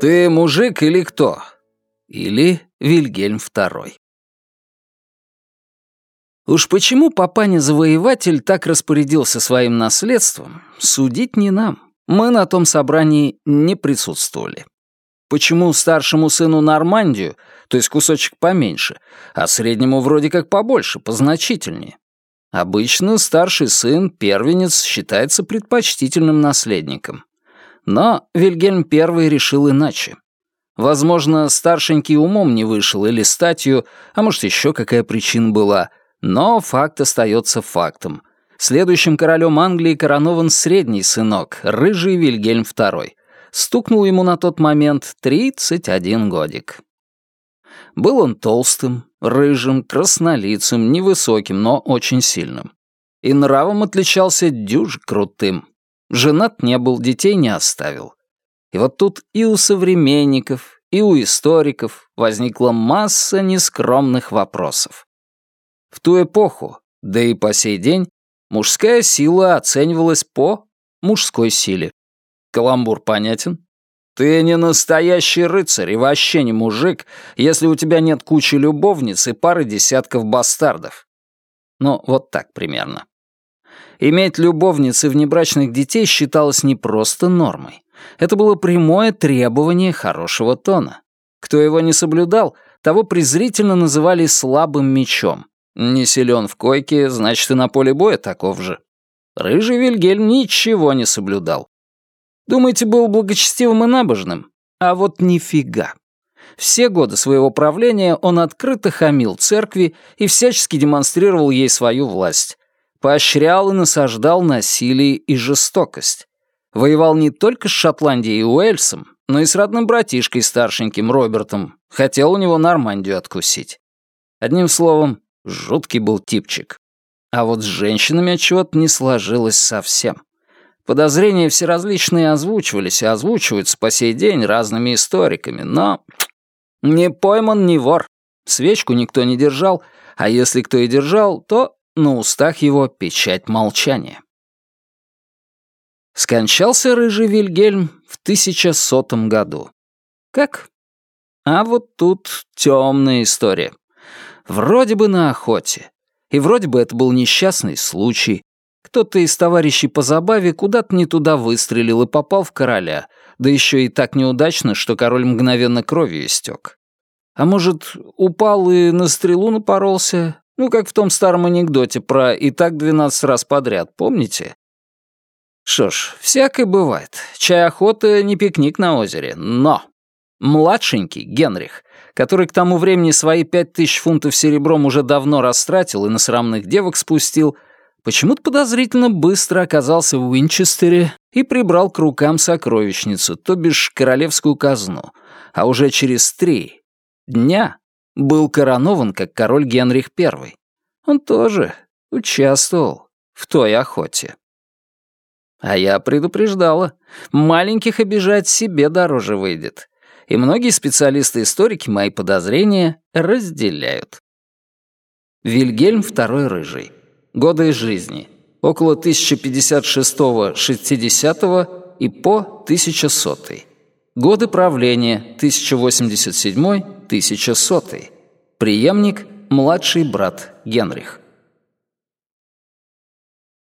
Ты мужик или кто? Или Вильгельм II. Уж почему папаня-завоеватель так распорядился своим наследством, судить не нам. Мы на том собрании не присутствовали. Почему старшему сыну Нормандию, то есть кусочек поменьше, а среднему вроде как побольше, позначительнее? Обычно старший сын, первенец, считается предпочтительным наследником. Но Вильгельм I решил иначе. Возможно, старшенький умом не вышел или статью, а может, еще какая причина была, но факт остается фактом. Следующим королем Англии коронован средний сынок, рыжий Вильгельм II. Стукнул ему на тот момент 31 годик. Был он толстым, рыжим, краснолицым, невысоким, но очень сильным. И нравом отличался дюж крутым. Женат не был, детей не оставил. И вот тут и у современников, и у историков возникла масса нескромных вопросов. В ту эпоху, да и по сей день, мужская сила оценивалась по мужской силе. Каламбур понятен? Ты не настоящий рыцарь и вообще не мужик, если у тебя нет кучи любовниц и пары десятков бастардов. Ну, вот так примерно. Иметь любовниц и внебрачных детей считалось не просто нормой. Это было прямое требование хорошего тона. Кто его не соблюдал, того презрительно называли слабым мечом. Не силен в койке, значит, и на поле боя таков же. Рыжий Вильгельм ничего не соблюдал. Думаете, был благочестивым и набожным? А вот нифига. Все годы своего правления он открыто хамил церкви и всячески демонстрировал ей свою власть. Поощрял и насаждал насилие и жестокость. Воевал не только с Шотландией и Уэльсом, но и с родным братишкой старшеньким Робертом. Хотел у него Нормандию откусить. Одним словом, Жуткий был типчик. А вот с женщинами отчего-то не сложилось совсем. Подозрения все различные озвучивались и озвучиваются по сей день разными историками, но... Не пойман, не вор. Свечку никто не держал, а если кто и держал, то на устах его печать молчания. Скончался рыжий Вильгельм в 1100 году. Как? А вот тут темная история. Вроде бы на охоте. И вроде бы это был несчастный случай. Кто-то из товарищей по забаве куда-то не туда выстрелил и попал в короля, да еще и так неудачно, что король мгновенно кровью истек. А может, упал и на стрелу напоролся? Ну, как в том старом анекдоте про «и так двенадцать раз подряд», помните? Что ж, всякое бывает. Чай охота не пикник на озере, но... Младшенький, Генрих, который к тому времени свои пять тысяч фунтов серебром уже давно растратил и на срамных девок спустил, почему-то подозрительно быстро оказался в Уинчестере и прибрал к рукам сокровищницу, то бишь королевскую казну, а уже через три дня был коронован как король Генрих I. Он тоже участвовал в той охоте. А я предупреждала, маленьких обижать себе дороже выйдет и многие специалисты-историки мои подозрения разделяют. Вильгельм II Рыжий. Годы жизни. Около 1056-60 и по 1100. Годы правления 1087-1100. Приемник – младший брат Генрих.